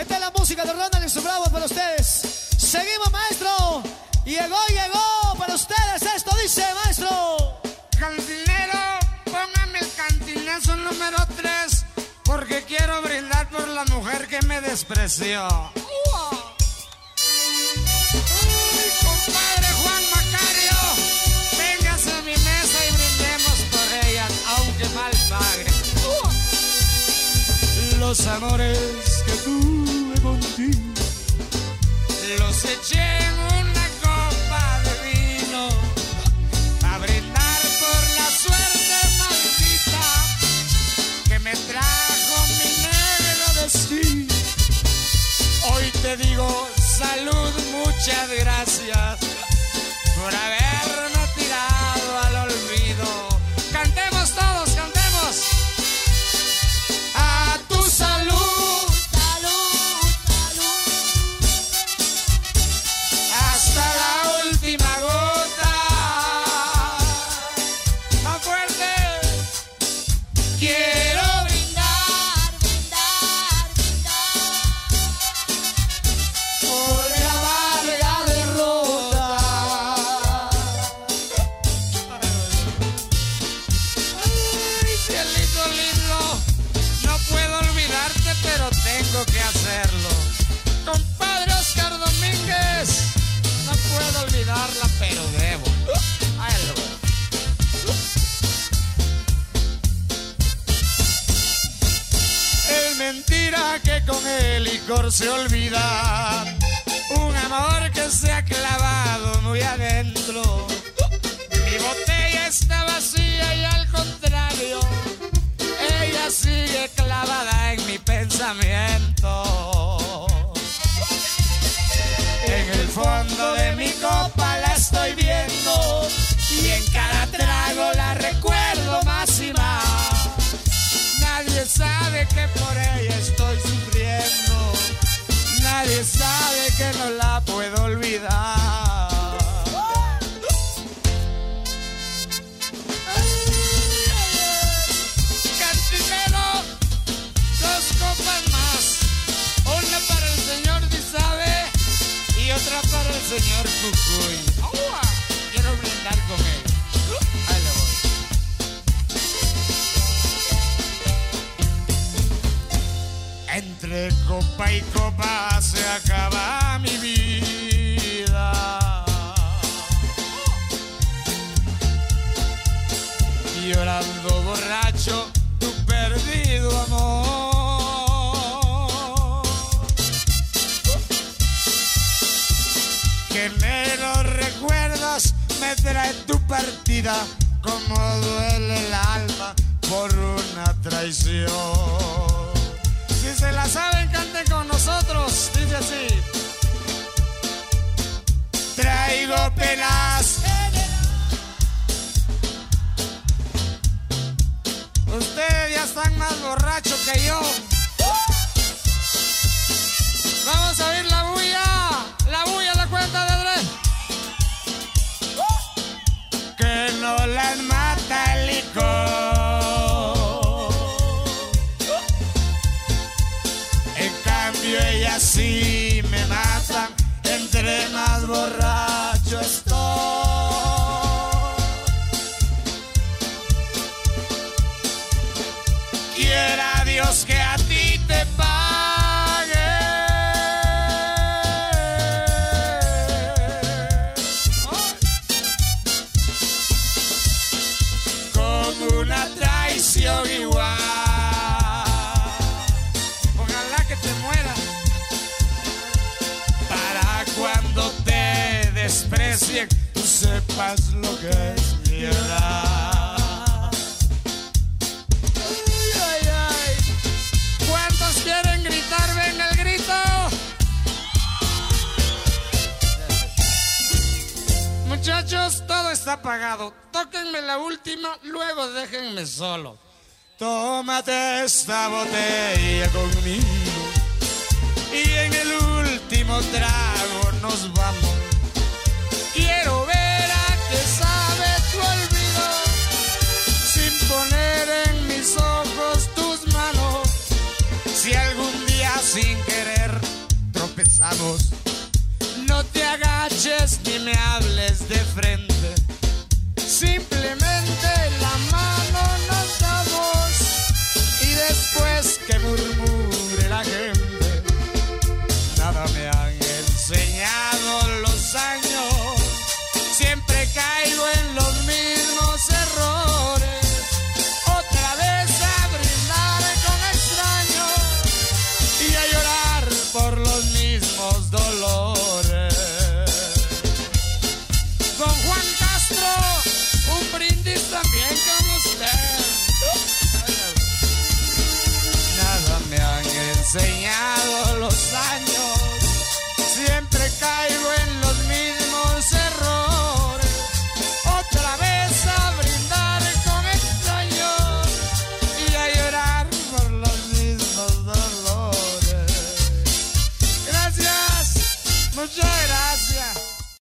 Esta es la música de Ronald y su bravo para ustedes. Seguimos, maestro. Llegó, llegó para ustedes. Esto dice, maestro. Cantinero, póngame el cantinazo número 3 porque quiero brindar por la mujer que me despreció. Compadre Juan Macario, véngase a mi mesa y brindemos por ella, aunque mal pague. Los amores digo salud, muchas gracias por haberme mentira que con el licor se olvida un amor que se ha clavado muy adentro. Mi botella está vacía y al que no la puedo olvidar. Cantinero, dos copas más. Una para el señor Disabe y otra para el señor Cucuy. Quiero brindar con él. Entre copa y copa se acaba mi vida. Llorando borracho tu perdido amor. Que negros recuerdos me trae tu partida, como duele el alma por una traición. Vamos a oír la bulla. La bulla, la cuenta de tres. Que no las mata el licor. En cambio ellas sí me matan entre más borracho estoy. Que a ti te pague. Con una traición igual. Ojalá que te mueras. Para cuando te desprecien, tú sepas lo que es Muchachos, todo está pagado. Tóquenme la última, luego déjenme solo. Tómate esta botella conmigo. Y en el último trago nos vamos. Quiero ver a qué sabe tu olvido. Sin poner en mis ojos tus manos. Si algún día sin querer vamos. Agaches ni me hables de frente. Simplemente desenhar.